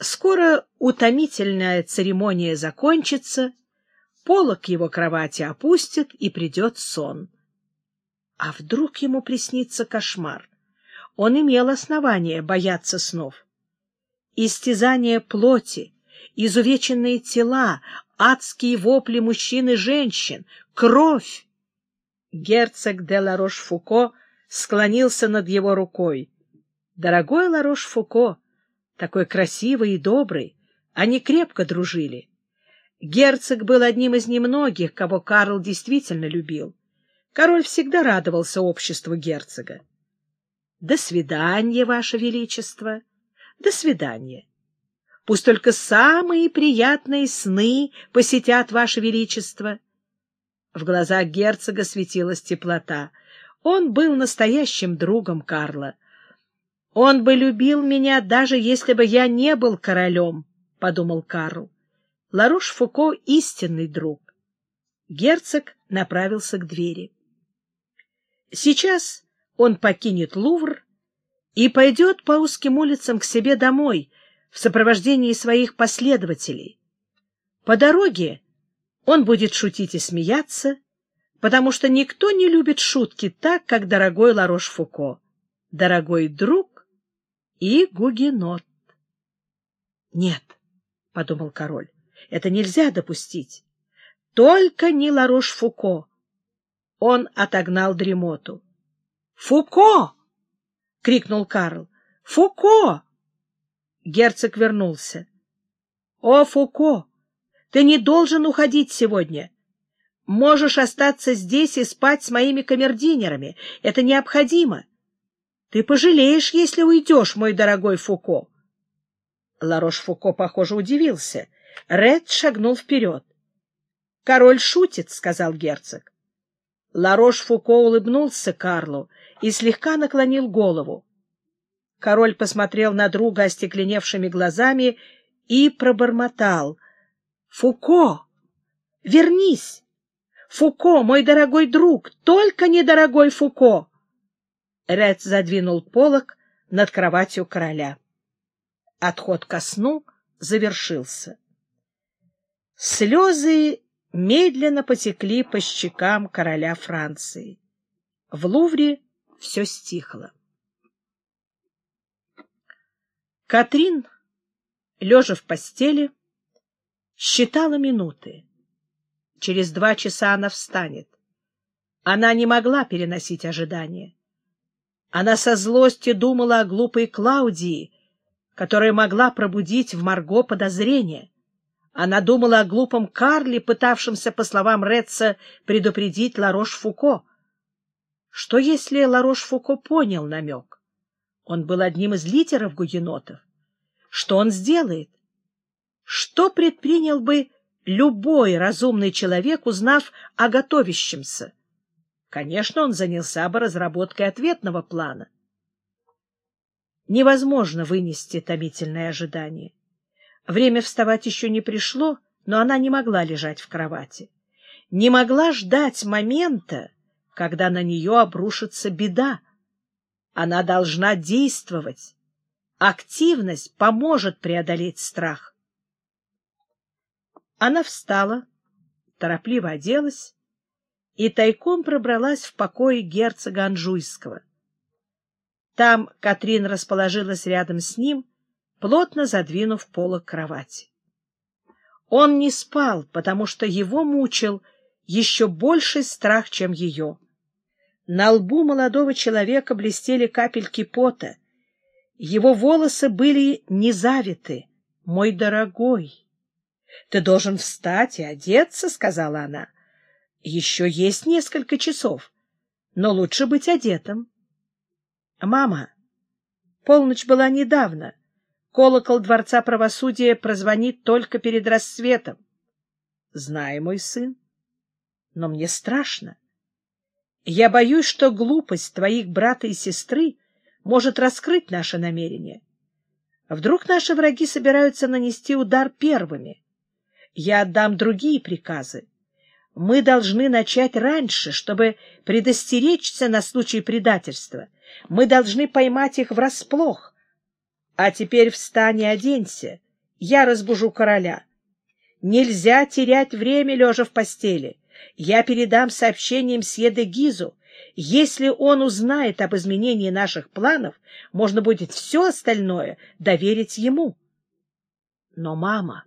Скоро утомительная церемония закончится, полок его кровати опустит, и придет сон. А вдруг ему приснится кошмар? Он имел основание бояться снов. Истязание плоти, изувеченные тела, адские вопли мужчин и женщин, кровь. Герцог де Ларош-Фуко склонился над его рукой. Дорогой Ларош-Фуко, такой красивый и добрый, они крепко дружили. Герцог был одним из немногих, кого Карл действительно любил. Король всегда радовался обществу герцога. — До свидания, Ваше Величество! До свидания! Пусть только самые приятные сны посетят Ваше Величество! В глазах герцога светилась теплота. Он был настоящим другом Карла. «Он бы любил меня, даже если бы я не был королем», — подумал Карл. Ларуш-Фуко — истинный друг. Герцог направился к двери. Сейчас он покинет Лувр и пойдет по узким улицам к себе домой в сопровождении своих последователей. По дороге он будет шутить и смеяться, потому что никто не любит шутки так, как дорогой Ларош-Фуко, дорогой друг и гугенот. — Нет, — подумал король, — это нельзя допустить. Только не Ларош-Фуко. Он отогнал дремоту. — Фуко! — крикнул Карл. — Фуко! Герцог вернулся. — О, Фуко! Ты не должен уходить сегодня. Можешь остаться здесь и спать с моими камердинерами. Это необходимо. Ты пожалеешь, если уйдешь, мой дорогой Фуко. Ларош-Фуко, похоже, удивился. Ред шагнул вперед. — Король шутит, — сказал герцог. Ларош-Фуко улыбнулся Карлу и слегка наклонил голову. Король посмотрел на друга остекленевшими глазами и пробормотал — Фуко, вернись! Фуко, мой дорогой друг, только недорогой Фуко! Ред задвинул полог над кроватью короля. Отход ко сну завершился. Слезы медленно потекли по щекам короля Франции. В Лувре все стихло. Катрин, лежа в постели, считала минуты. Через два часа она встанет. Она не могла переносить ожидания. Она со злостью думала о глупой Клаудии, которая могла пробудить в Марго подозрение. Она думала о глупом Карле, пытавшемся, по словам Ретца, предупредить Ларош-Фуко. Что, если Ларош-Фуко понял намек? Он был одним из лидеров гугенотов. Что он сделает? Что предпринял бы любой разумный человек, узнав о готовящемся? Конечно, он занялся бы разработкой ответного плана. Невозможно вынести томительное ожидание. Время вставать еще не пришло, но она не могла лежать в кровати. Не могла ждать момента, когда на нее обрушится беда. Она должна действовать. Активность поможет преодолеть страх. Она встала, торопливо оделась и тайком пробралась в покой герцога Анжуйского. Там Катрин расположилась рядом с ним, плотно задвинув полок кровати. Он не спал, потому что его мучил еще больший страх, чем ее. На лбу молодого человека блестели капельки пота. Его волосы были не завиты. «Мой дорогой!» — Ты должен встать и одеться, — сказала она. — Еще есть несколько часов, но лучше быть одетым. — Мама, полночь была недавно. Колокол Дворца Правосудия прозвонит только перед рассветом. — Знаю, мой сын, но мне страшно. Я боюсь, что глупость твоих брата и сестры может раскрыть наше намерение. Вдруг наши враги собираются нанести удар первыми — я отдам другие приказы. Мы должны начать раньше, чтобы предостеречься на случай предательства. Мы должны поймать их врасплох. А теперь встань и оденься. Я разбужу короля. Нельзя терять время, лежа в постели. Я передам сообщение мсье де Гизу. Если он узнает об изменении наших планов, можно будет все остальное доверить ему. Но, мама,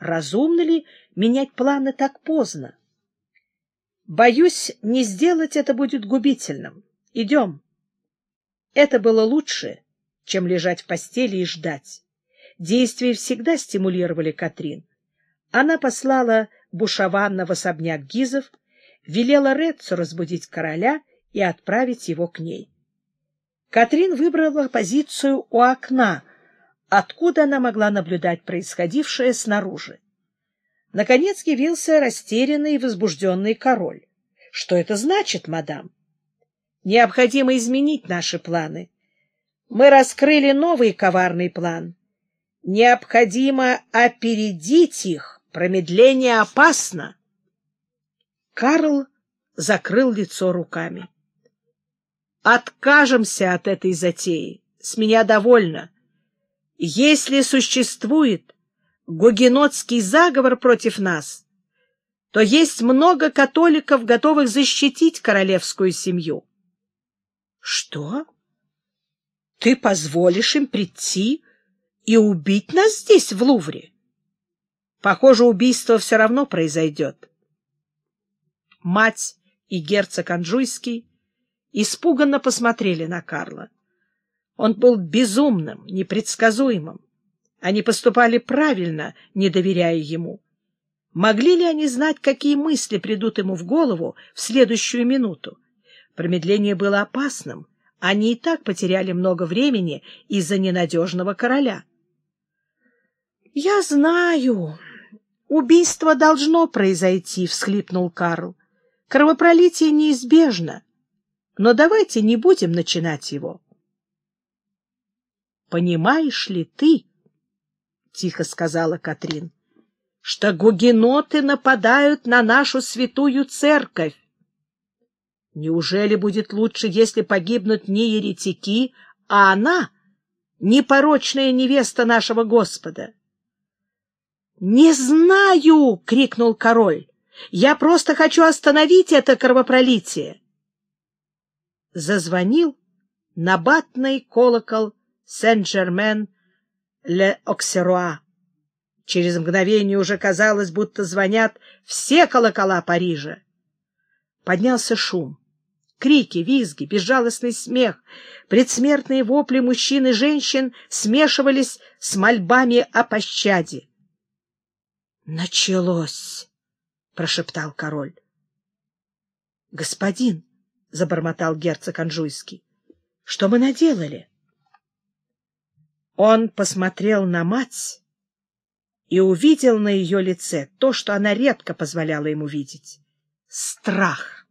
разумно ли менять планы так поздно? Боюсь, не сделать это будет губительным. Идем. Это было лучше, чем лежать в постели и ждать. Действия всегда стимулировали Катрин. Она послала Бушаванна в особняк Гизов, велела Рецу разбудить короля и отправить его к ней. Катрин выбрала позицию у окна, откуда она могла наблюдать происходившее снаружи. Наконец явился растерянный и возбужденный король. — Что это значит, мадам? — Необходимо изменить наши планы. Мы раскрыли новый коварный план. Необходимо опередить их. Промедление опасно. Карл закрыл лицо руками. Откажемся от этой затеи. С меня довольно. Если существует гугенотский заговор против нас, то есть много католиков, готовых защитить королевскую семью. Что? Ты позволишь им прийти и убить нас здесь, в Лувре? Похоже, убийство все равно произойдет. Мать и герцог Анжуйский испуганно посмотрели на Карла. Он был безумным, непредсказуемым. Они поступали правильно, не доверяя ему. Могли ли они знать, какие мысли придут ему в голову в следующую минуту? Промедление было опасным, они и так потеряли много времени из-за ненадежного короля. — Я знаю. Убийство должно произойти, — всхлипнул Карл. — Кровопролитие неизбежно. Но давайте не будем начинать его. — Понимаешь ли ты, — тихо сказала Катрин, — что гугеноты нападают на нашу святую церковь? Неужели будет лучше, если погибнут не еретики, а она, непорочная невеста нашего Господа? — Не знаю! — крикнул король. — Я просто хочу остановить это кровопролитие. Зазвонил набатный колокол Сен-Жермен-Ле-Оксеруа. Через мгновение уже казалось, будто звонят все колокола Парижа. Поднялся шум. Крики, визги, безжалостный смех, предсмертные вопли мужчин и женщин смешивались с мольбами о пощаде. «Началось!» — прошептал король. «Господин!» — забормотал герцог Анжуйский. «Что мы наделали?» Он посмотрел на мать и увидел на ее лице то, что она редко позволяла ему видеть — страх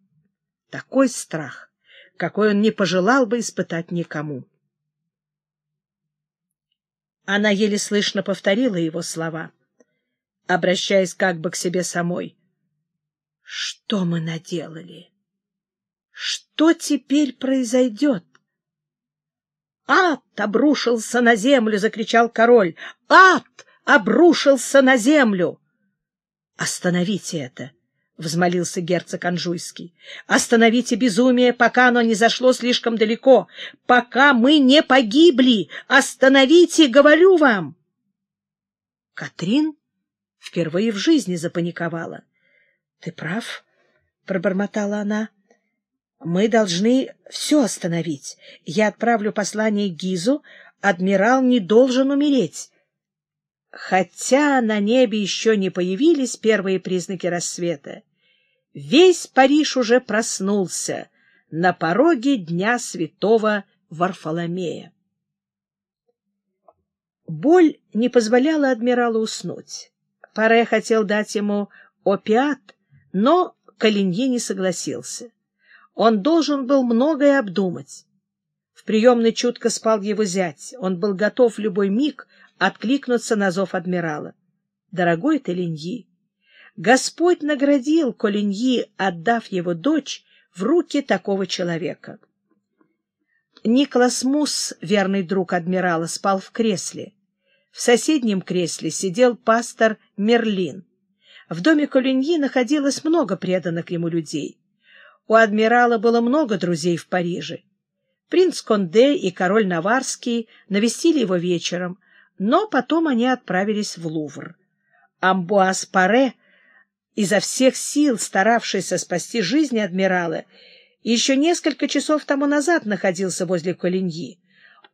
такой страх, какой он не пожелал бы испытать никому. Она еле слышно повторила его слова, обращаясь как бы к себе самой. «Что мы наделали? Что теперь произойдет?» «Ад обрушился на землю!» — закричал король. «Ад обрушился на землю!» «Остановите это!» — взмолился герцог Анжуйский. — Остановите безумие, пока оно не зашло слишком далеко, пока мы не погибли. Остановите, говорю вам! Катрин впервые в жизни запаниковала. — Ты прав, — пробормотала она. — Мы должны все остановить. Я отправлю послание Гизу. Адмирал не должен умереть. Хотя на небе еще не появились первые признаки рассвета. Весь Париж уже проснулся на пороге Дня Святого Варфоломея. Боль не позволяла адмиралу уснуть. Паре хотел дать ему опиат, но Калиньи не согласился. Он должен был многое обдумать. В приемной чутко спал его зять. Он был готов в любой миг откликнуться на зов адмирала. — Дорогой Талиньи, Господь наградил Колиньи, отдав его дочь в руки такого человека. Николас Мус, верный друг адмирала, спал в кресле. В соседнем кресле сидел пастор Мерлин. В доме Колиньи находилось много преданных ему людей. У адмирала было много друзей в Париже. Принц Конде и король Наварский навестили его вечером, но потом они отправились в Лувр. Амбуаз Паре, изо всех сил старавшийся спасти жизнь адмирала, еще несколько часов тому назад находился возле Колиньи.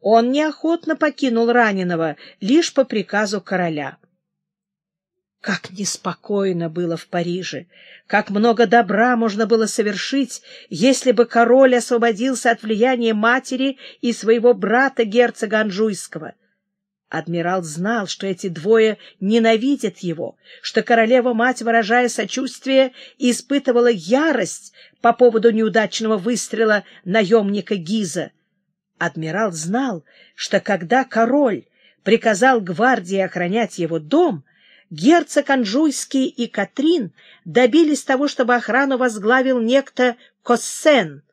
Он неохотно покинул раненого лишь по приказу короля. Как неспокойно было в Париже, как много добра можно было совершить, если бы король освободился от влияния матери и своего брата герцога Анжуйского. Адмирал знал, что эти двое ненавидят его, что королева-мать, выражая сочувствие, испытывала ярость по поводу неудачного выстрела наемника Гиза. Адмирал знал, что когда король приказал гвардии охранять его дом, герцог Анжуйский и Катрин добились того, чтобы охрану возглавил некто Коссен,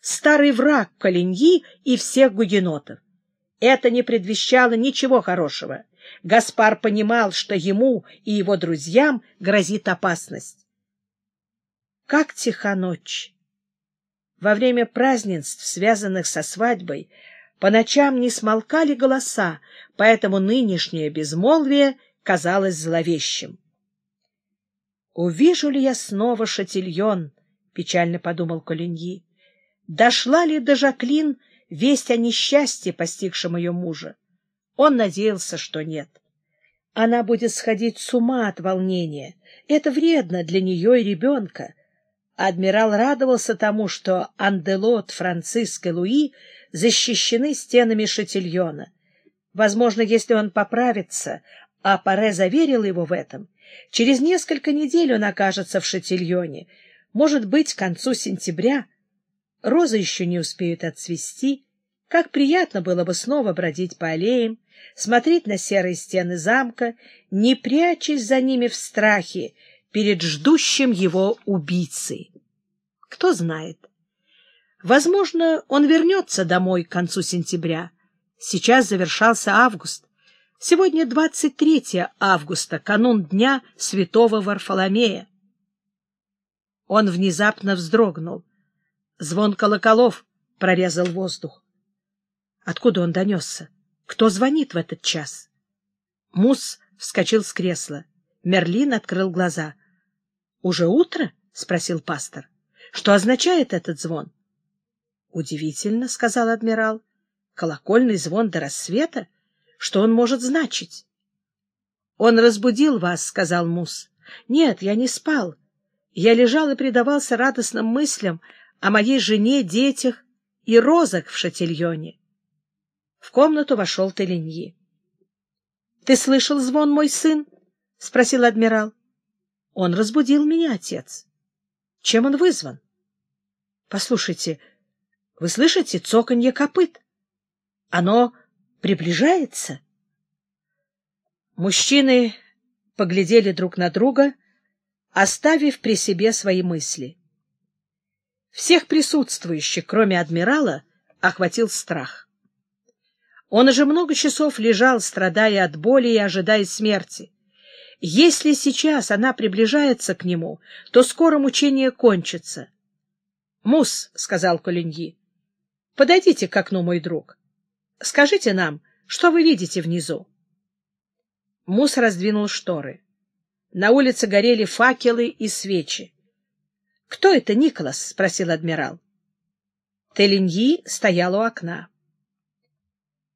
старый враг Калиньи и всех гугенотов. Это не предвещало ничего хорошего. Гаспар понимал, что ему и его друзьям грозит опасность. Как тиха ночь! Во время празднеств, связанных со свадьбой, по ночам не смолкали голоса, поэтому нынешнее безмолвие казалось зловещим. «Увижу ли я снова шатильон?» — печально подумал Колиньи. «Дошла ли до Жаклин весть о несчастье, постигшем ее мужа? Он надеялся, что нет. Она будет сходить с ума от волнения. Это вредно для нее и ребенка. Адмирал радовался тому, что Анделот, Франциск и Луи защищены стенами Шатильона. Возможно, если он поправится, а Паре заверил его в этом, через несколько недель он окажется в Шатильоне, может быть, к концу сентября. Розы еще не успеют отцвести. Как приятно было бы снова бродить по аллеям, смотреть на серые стены замка, не прячась за ними в страхе перед ждущим его убийцей. Кто знает. Возможно, он вернется домой к концу сентября. Сейчас завершался август. Сегодня 23 августа, канун дня святого Варфоломея. Он внезапно вздрогнул. Звон колоколов прорезал воздух. Откуда он донесся? Кто звонит в этот час? Мус вскочил с кресла. Мерлин открыл глаза. — Уже утро? — спросил пастор. Что означает этот звон? — Удивительно, — сказал адмирал. — Колокольный звон до рассвета? Что он может значить? — Он разбудил вас, — сказал Мус. — Нет, я не спал. Я лежал и предавался радостным мыслям о моей жене, детях и розах в шатильоне. В комнату вошел Теленьи. — Ты слышал звон, мой сын? — спросил адмирал. — Он разбудил меня, отец. Чем он вызван? — Послушайте, вы слышите цоканье копыт? Оно приближается. Мужчины поглядели друг на друга, оставив при себе свои мысли. Всех присутствующих, кроме адмирала, охватил страх. Он уже много часов лежал, страдая от боли и ожидая смерти. Если сейчас она приближается к нему, то скоро мучение кончится. — Мус, — сказал Колиньи, — подойдите к окну, мой друг. Скажите нам, что вы видите внизу? Мус раздвинул шторы. На улице горели факелы и свечи. — Кто это, Николас? — спросил адмирал. Телиньи стоял у окна.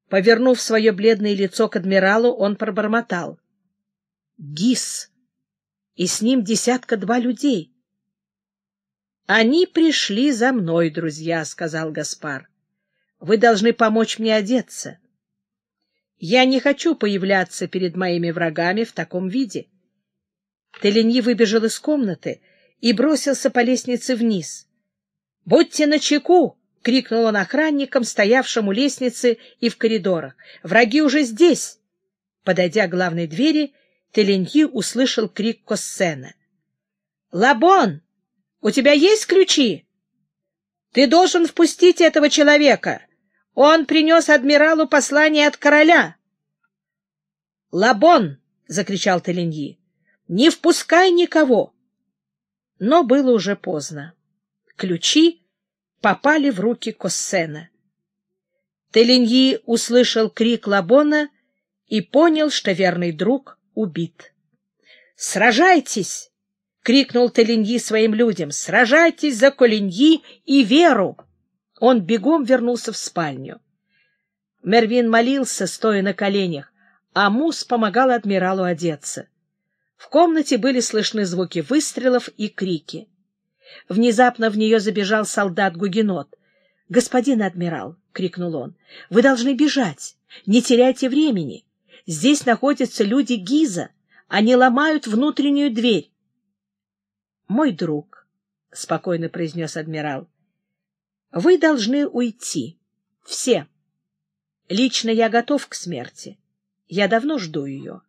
Повернув свое бледное лицо к адмиралу, он пробормотал. Гис, и с ним десятка-два людей. — Они пришли за мной, друзья, — сказал Гаспар. — Вы должны помочь мне одеться. Я не хочу появляться перед моими врагами в таком виде. Теленьи выбежал из комнаты и бросился по лестнице вниз. — Будьте начеку! — крикнул он охранникам, стоявшим у лестницы и в коридорах. — Враги уже здесь! Подойдя к главной двери, — Теленьи услышал крик Коссена. — Лабон, у тебя есть ключи? Ты должен впустить этого человека. Он принес адмиралу послание от короля. Лабон! — закричал Теленьи. — Не впускай никого! Но было уже поздно. Ключи попали в руки Коссена. Теленьи услышал крик Лабона и понял, что верный друг убит. «Сражайтесь!» — крикнул Теленьи своим людям. «Сражайтесь за Колиньи и Веру!» Он бегом вернулся в спальню. Мервин молился, стоя на коленях, а Мус помогал адмиралу одеться. В комнате были слышны звуки выстрелов и крики. Внезапно в нее забежал солдат-гугенот. — Господин адмирал! — крикнул он. — Вы должны бежать! Не теряйте времени! Здесь находятся люди Гиза! Они ломают внутреннюю дверь! — Мой друг, — спокойно произнес адмирал, — вы должны уйти. Все. Лично я готов к смерти. Я давно жду ее.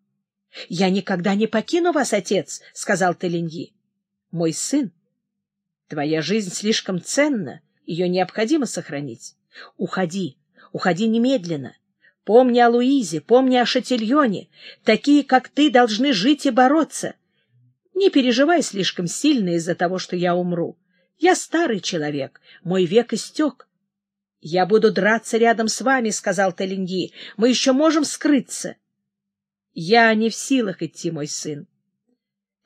— Я никогда не покину вас, отец, — сказал Теленьи. — Мой сын, твоя жизнь слишком ценна, ее необходимо сохранить. Уходи, уходи немедленно. Помни о Луизе, помни о Шатильоне. Такие, как ты, должны жить и бороться. Не переживай слишком сильно из-за того, что я умру. Я старый человек, мой век истек. — Я буду драться рядом с вами, — сказал Теленьи. — Мы еще можем скрыться. — я не в силах идти, мой сын.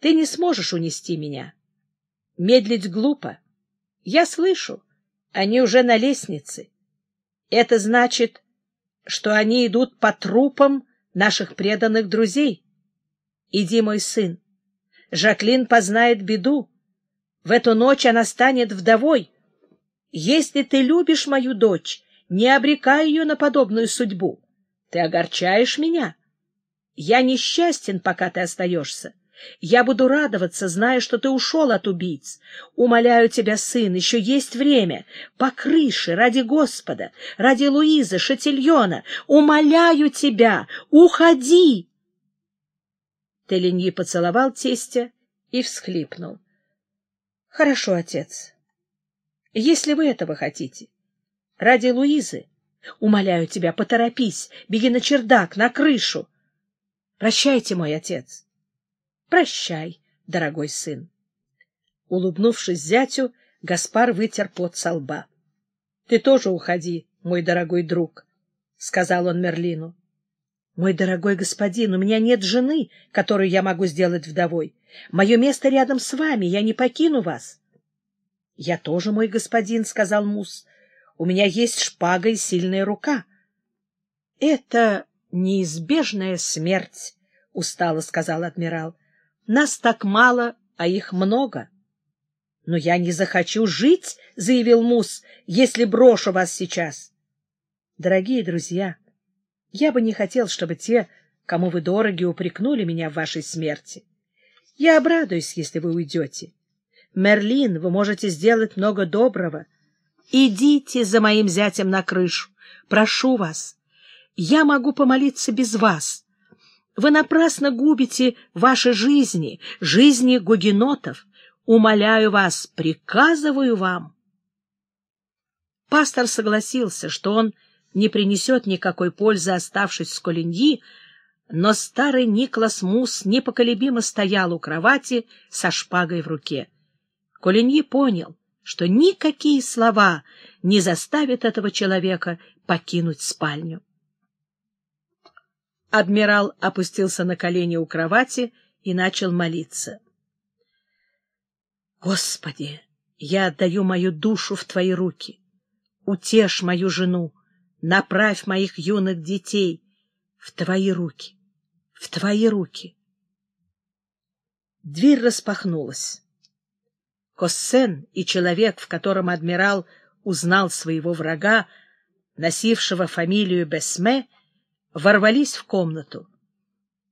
Ты не сможешь унести меня. Медлить глупо. Я слышу, они уже на лестнице. Это значит, что они идут по трупам наших преданных друзей. Иди, мой сын. Жаклин познает беду. В эту ночь она станет вдовой. Если ты любишь мою дочь, не обрекай ее на подобную судьбу. Ты огорчаешь меня. Я несчастен, пока ты остаешься. Я буду радоваться, зная, что ты ушел от убийц. Умоляю тебя, сын, еще есть время. По крыше, ради Господа, ради Луизы, Шатильона. Умоляю тебя, уходи!» Теленьи поцеловал тестя и всхлипнул. — Хорошо, отец. Если вы этого хотите. Ради Луизы. Умоляю тебя, поторопись, беги на чердак, на крышу. Прощайте, мой отец. Прощай, дорогой сын. Улыбнувшись зятю, Гаспар вытер пот со лба. — Ты тоже уходи, мой дорогой друг, — сказал он Мерлину. — Мой дорогой господин, у меня нет жены, которую я могу сделать вдовой. Мое место рядом с вами, я не покину вас. — Я тоже мой господин, — сказал Мус. — У меня есть шпага и сильная рука. — Это неизбежная смерть, — устало сказал адмирал. — Нас так мало, а их много. — Но я не захочу жить, — заявил Мус, — если брошу вас сейчас. Дорогие друзья, я бы не хотел, чтобы те, кому вы дороги, упрекнули меня в вашей смерти. Я обрадуюсь, если вы уйдете. Мерлин, вы можете сделать много доброго. Идите за моим зятем на крышу. Прошу вас я могу помолиться без вас. Вы напрасно губите ваши жизни, жизни гугенотов. Умоляю вас, приказываю вам. Пастор согласился, что он не принесет никакой пользы, оставшись с Колиньи, но старый Никлас Мус непоколебимо стоял у кровати со шпагой в руке. Колиньи понял, что никакие слова не заставят этого человека покинуть спальню. Адмирал опустился на колени у кровати и начал молиться. «Господи, я отдаю мою душу в Твои руки. Утешь мою жену, направь моих юных детей в Твои руки, в Твои руки». Дверь распахнулась. Коссен и человек, в котором адмирал узнал своего врага, носившего фамилию Бесме, — ворвались в комнату.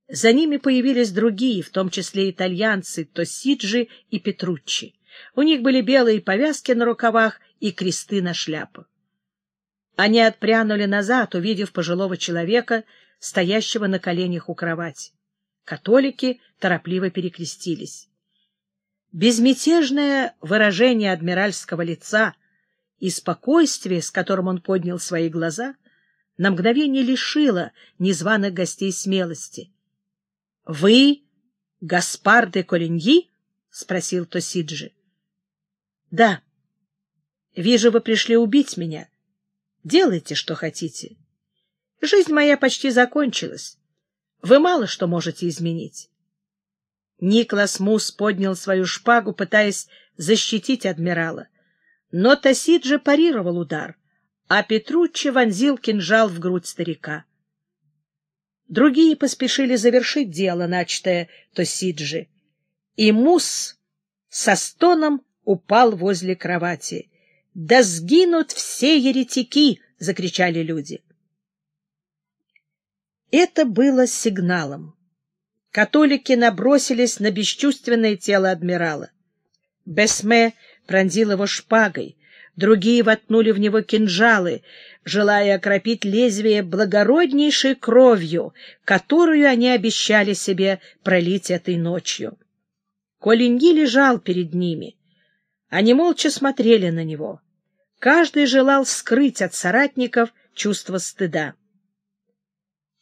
За ними появились другие, в том числе итальянцы Тосиджи и Петруччи. У них были белые повязки на рукавах и кресты на шляпах. Они отпрянули назад, увидев пожилого человека, стоящего на коленях у кровати. Католики торопливо перекрестились. Безмятежное выражение адмиральского лица и спокойствие, с которым он поднял свои глаза, на мгновение лишила незваных гостей смелости. Вы Гаспар де Колиньи? — спросил Тосиджи. — Да. Вижу, вы пришли убить меня. Делайте, что хотите. Жизнь моя почти закончилась. Вы мало что можете изменить. Никлас Мус поднял свою шпагу, пытаясь защитить адмирала. Но Тосиджи парировал удар, а Петруччи вонзил кинжал в грудь старика. Другие поспешили завершить дело, начатое Тосиджи, и Мус со стоном упал возле кровати. «Да сгинут все еретики!» — закричали люди. Это было сигналом. Католики набросились на бесчувственное тело адмирала. Бесме пронзил его шпагой, другие воткнули в него кинжалы, желая окропить лезвие благороднейшей кровью, которую они обещали себе пролить этой ночью. Колинги лежал перед ними. Они молча смотрели на него. Каждый желал скрыть от соратников чувство стыда.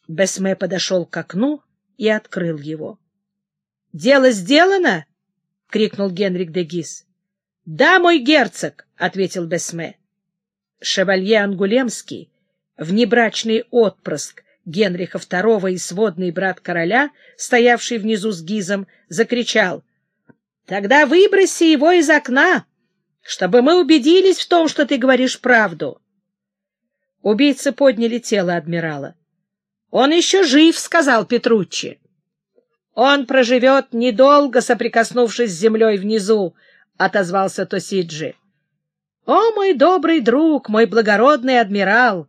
Бесме подошел к окну и открыл его. — Дело сделано? — крикнул Генрик де Гис. — Да, мой герцог, — ответил Бесме. Шевалье Ангулемский, внебрачный отпрыск Генриха II и сводный брат короля, стоявший внизу с Гизом, закричал. — Тогда выброси его из окна, чтобы мы убедились в том, что ты говоришь правду. Убийцы подняли тело адмирала. — Он еще жив, — сказал Петруччи. — Он проживет недолго, соприкоснувшись с землей внизу, — отозвался Тосиджи. — О, мой добрый друг, мой благородный адмирал!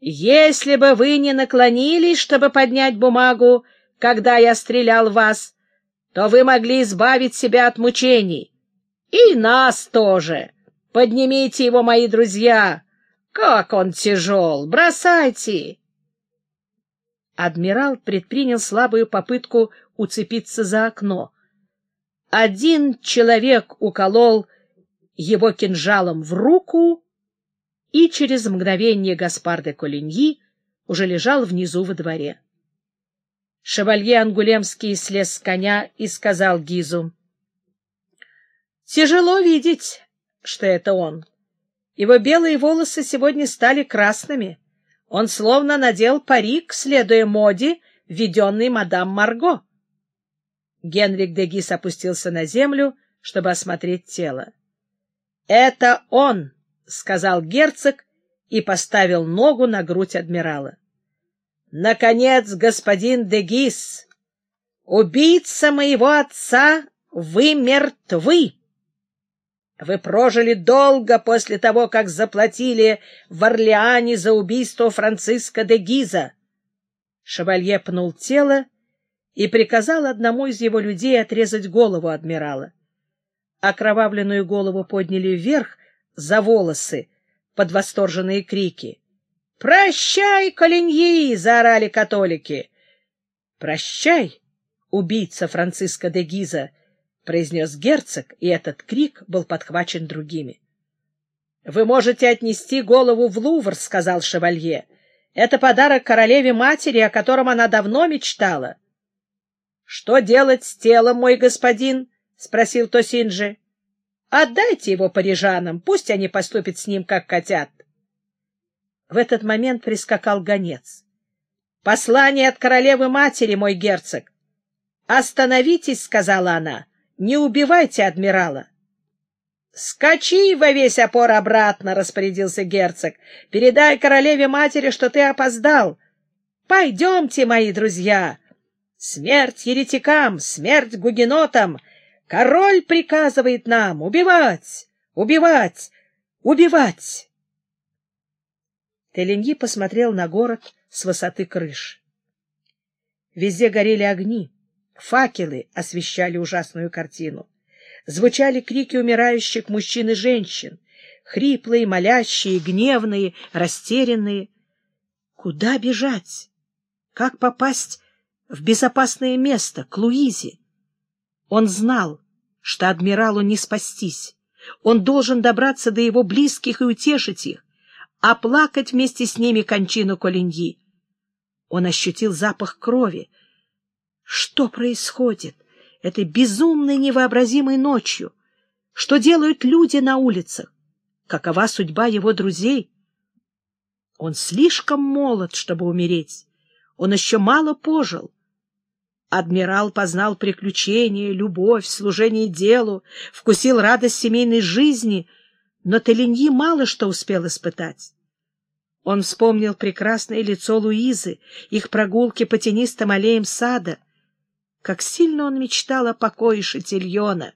Если бы вы не наклонились, чтобы поднять бумагу, когда я стрелял вас, то вы могли избавить себя от мучений. И нас тоже. Поднимите его, мои друзья. Как он тяжел! Бросайте! Адмирал предпринял слабую попытку уцепиться за окно. Один человек уколол его кинжалом в руку, и через мгновение Гаспар де Колиньи уже лежал внизу во дворе. Шевалье Ангулемский слез с коня и сказал Гизу. — Тяжело видеть, что это он. Его белые волосы сегодня стали красными. Он словно надел парик, следуя моде, введенной мадам Марго. Генрик де Гис опустился на землю, чтобы осмотреть тело. — Это он! — сказал герцог и поставил ногу на грудь адмирала. — Наконец, господин де Гис, убийца моего отца, вы мертвы! Вы прожили долго после того, как заплатили в Орлеане за убийство Франциска де Гиза. Шевалье пнул тело и приказал одному из его людей отрезать голову адмирала. Окровавленную голову подняли вверх за волосы под восторженные крики. «Прощай, Колиньи!» — заорали католики. «Прощай, убийца Франциска де Гиза!» — произнес герцог, и этот крик был подхвачен другими. «Вы можете отнести голову в Лувр», — сказал шевалье. «Это подарок королеве-матери, о котором она давно мечтала». Что делать с телом, мой господин? — спросил Тосинджи. — Отдайте его парижанам, пусть они поступят с ним, как хотят. В этот момент прискакал гонец. — Послание от королевы-матери, мой герцог. — Остановитесь, — сказала она, — не убивайте адмирала. — Скачи во весь опор обратно, — распорядился герцог. — Передай королеве-матери, что ты опоздал. Пойдемте, мои друзья. Смерть еретикам, смерть гугенотам! Король приказывает нам убивать, убивать, убивать!» Теленги посмотрел на город с высоты крыш. Везде горели огни, факелы освещали ужасную картину. Звучали крики умирающих мужчин и женщин, хриплые, молящие, гневные, растерянные. Куда бежать? Как попасть в безопасное место, к Луизе. Он знал, что адмиралу не спастись. Он должен добраться до его близких и утешить их, оплакать вместе с ними кончину Колиньи. Он ощутил запах крови. Что Что происходит этой безумной невообразимой ночью? Что делают люди на улицах? Какова судьба его друзей? Он слишком молод, чтобы умереть. Он еще мало пожил. Адмирал познал приключения, любовь, служение делу, вкусил радость семейной жизни, но Телиньи мало что успел испытать. Он вспомнил прекрасное лицо Луизы, их прогулки по тенистым аллеям сада. Как сильно он мечтал о покое Шатильона,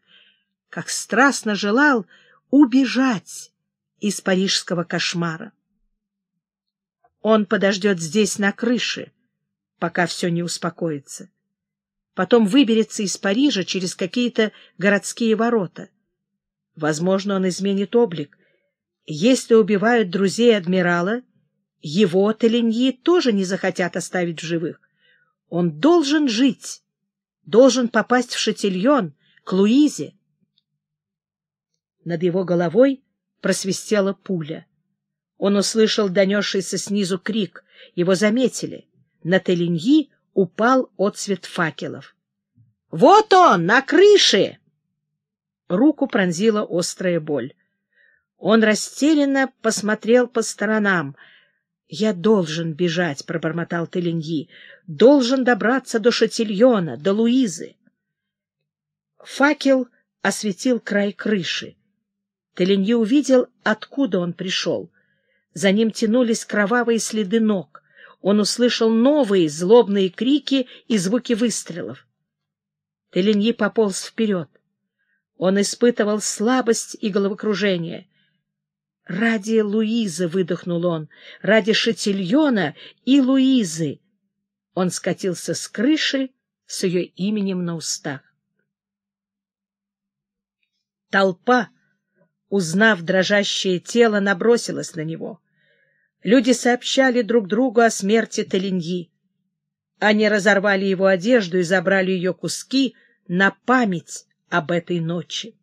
как страстно желал убежать из парижского кошмара. Он подождет здесь на крыше, пока все не успокоится. Потом выберется из Парижа через какие-то городские ворота. Возможно, он изменит облик. Если убивают друзей адмирала, его Теленьи тоже не захотят оставить в живых. Он должен жить, должен попасть в Шатильон, к Луизе. Над его головой просвистела пуля. Он услышал донесшийся снизу крик. Его заметили. На Теленьи упал отцвет факелов. — Вот он, на крыше! Руку пронзила острая боль. Он растерянно посмотрел по сторонам. — Я должен бежать, — пробормотал Теленьи. — Должен добраться до Шатильона, до Луизы. Факел осветил край крыши. Теленьи увидел, откуда он пришел. За ним тянулись кровавые следы ног. Он услышал новые злобные крики и звуки выстрелов. Теленьи пополз вперед. Он испытывал слабость и головокружение. «Ради Луизы!» — выдохнул он. «Ради Шатильона и Луизы!» Он скатился с крыши с ее именем на устах. Толпа, узнав дрожащее тело, набросилась на него. Люди сообщали друг другу о смерти Талиньи. Они разорвали его одежду и забрали ее куски на память об этой ночи.